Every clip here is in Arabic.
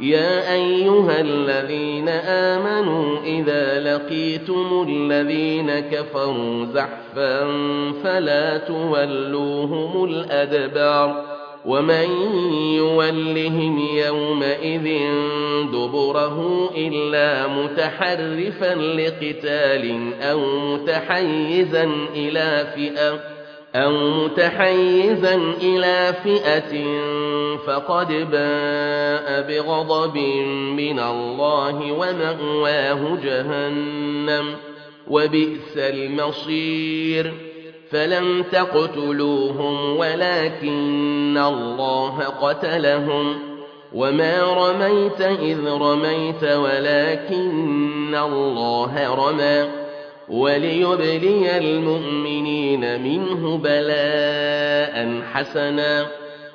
يا أيها الذين آمنوا إذا لقيتم الذين كفروا زحفا فلا تولوهم الأدبار ومن يولهم يومئذ دبره إلا متحرفا لقتال أو متحيزا إلى فئة أو متحيزا إلى فئة فقد باء بغضب من الله ومأواه جهنم وبئس المصير فلم تقتلوهم ولكن الله قتلهم وما رميت إذ رميت ولكن الله رمى وليبلي المؤمنين منه بلاء حسنا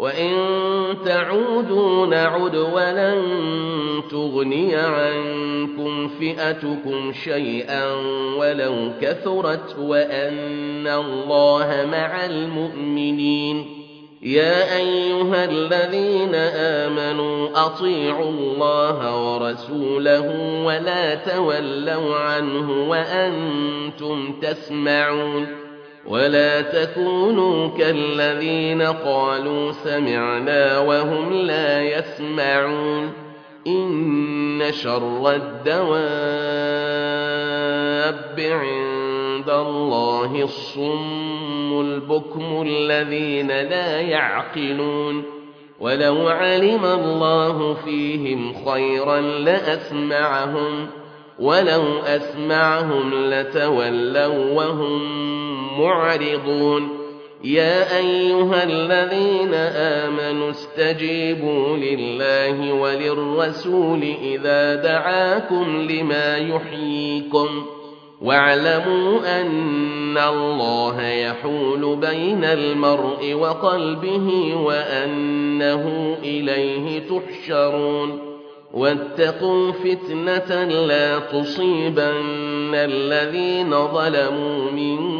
وإن تعودوا نعد ولن تغني عنكم فئتكم شيئا ولو كثرت وأن الله مع المؤمنين يا أيها الذين آمنوا أطيعوا الله ورسوله ولا تولوا عنه وأنتم تسمعون ولا تكونوا كالذين قالوا سمعنا وهم لا يسمعون إن شر الدواب عند الله الصم البكم الذين لا يعقلون ولو علم الله فيهم خيرا لأسمعهم ولو أسمعهم لتولوا وهم معرضون. يا أيها الذين آمنوا استجيبوا لله وللرسول إذا دعاكم لما يحييكم. واعلموا أن الله يحول بين المرء وقلبه وأنه إليه تحشرون. واتقوا فتنة لا تصيبن الذين ظلموا منكم.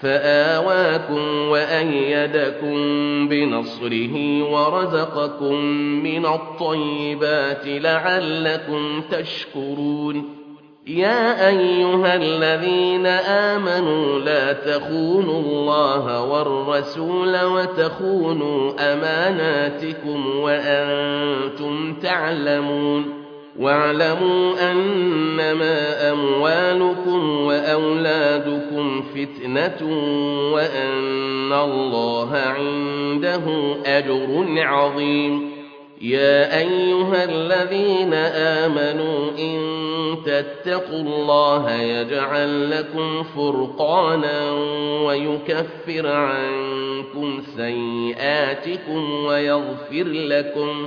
فآواكم وأيدكم بنصره ورزقكم من الطيبات لعلكم تشكرون. يا أيها الذين آمنوا لا تخونوا الله والرسول وتخونوا أماناتكم وأنتم تعلمون. واعلموا أنما أموالكم وأولادكم فتنة وأن الله عنده أجر عظيم. يا أيها الذين آمنوا إن تتقوا الله يجعل لكم فرقانا ويكفر عنكم سيئاتكم ويغفر لكم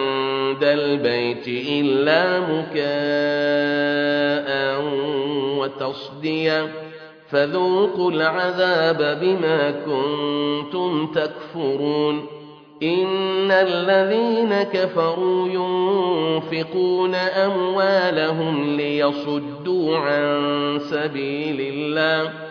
البيت إلا مكاء وتصديا فذوقوا العذاب بما كنتم تكفرون إن الذين كفروا ينفقون أموالهم ليصدوا عن سبيل الله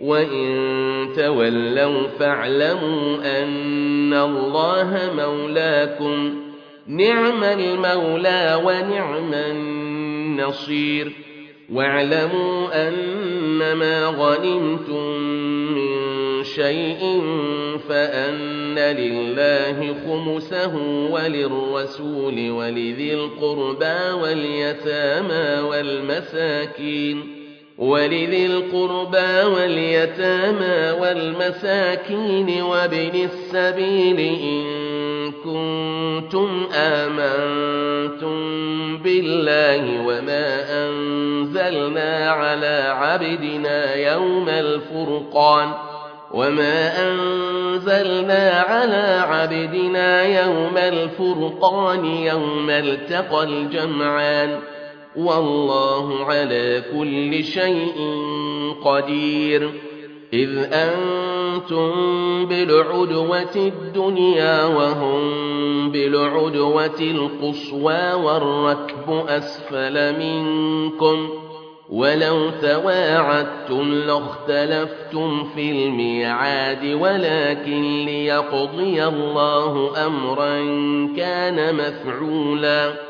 وإن تولوا فاعلموا أن الله مولاكم نعم المولى ونعم النصير واعلموا أنما غنمتم من شيء فأن لله خمسه وللرسول ولذي القربى واليتامى والمساكين ولذي القربى واليتامى والمساكين وابن السبيل إن كنتم آمنتم بالله وما أنزلنا على عبدنا يوم الفرقان وما أنزلنا على عبدنا يوم الفرقان يوم التقى الجمعان والله على كل شيء قدير. إذ أنتم بالعدوة الدنيا وهم بالعدوة القصوى والركب أسفل منكم ولو تواعدتم لاختلفتم في الميعاد ولكن ليقضي الله أمرا كان مفعولا.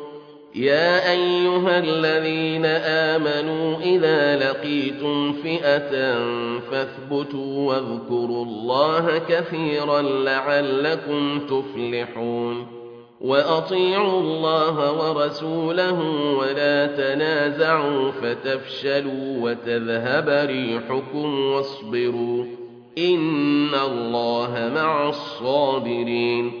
يا أيها الذين آمنوا إذا لقيتم فئة فاثبتوا واذكروا الله كثيرا لعلكم تفلحون وأطيعوا الله ورسوله ولا تنازعوا فتفشلوا وتذهب ريحكم واصبروا إن الله مع الصابرين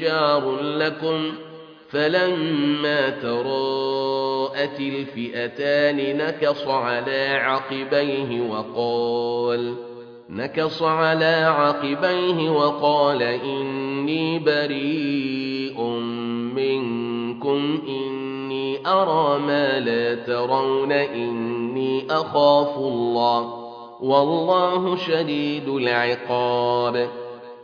جار لكم فلما تراءت الفئتان نكص على عقبيه وقال نكص على عقبيه وقال إني بريء منكم إني أرى ما لا ترون إني أخاف الله والله شديد العقاب.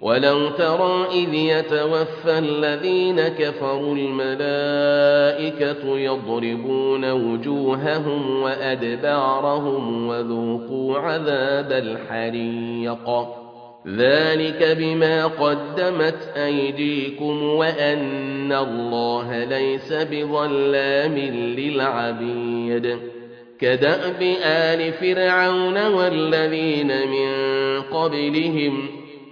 ولو ترى إذ يتوفى الذين كفروا الملائكة يضربون وجوههم وأدبارهم وذوقوا عذاب الحريق ذلك بما قدمت أيديكم وأن الله ليس بظلام للعبيد كدأب آل فرعون والذين من قبلهم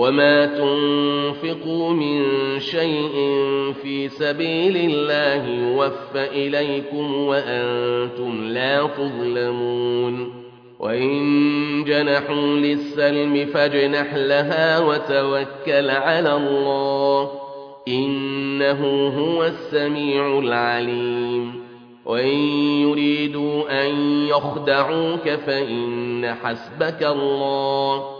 وما تنفقوا من شيء في سبيل الله يوفى إليكم وأنتم لا تظلمون وإن جنحوا للسلم فاجنح لها وتوكل على الله إنه هو السميع العليم وإن يريدوا أن يخدعوك فإن حسبك الله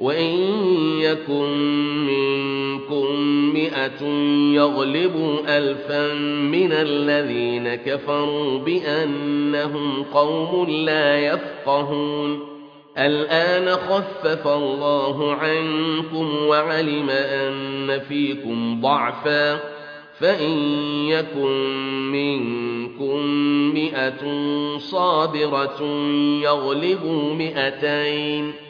وإن يكن منكم مئة يغلبوا ألفا من الذين كفروا بأنهم قوم لا يفقهون. الآن خفف الله عنكم وعلم أن فيكم ضعفا. فإن يكن منكم مئة صابرة يغلبوا مئتين.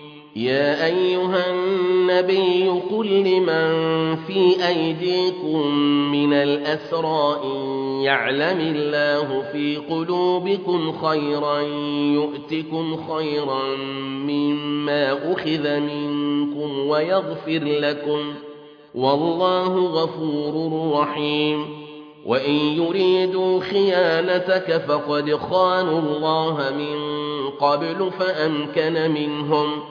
يا أيها النبي قل لمن في أيديكم من الأسرى إن يعلم الله في قلوبكم خيرا يؤتكم خيرا مما أخذ منكم ويغفر لكم والله غفور رحيم وإن يريدوا خيانتك فقد خانوا الله من قبل فأمكن منهم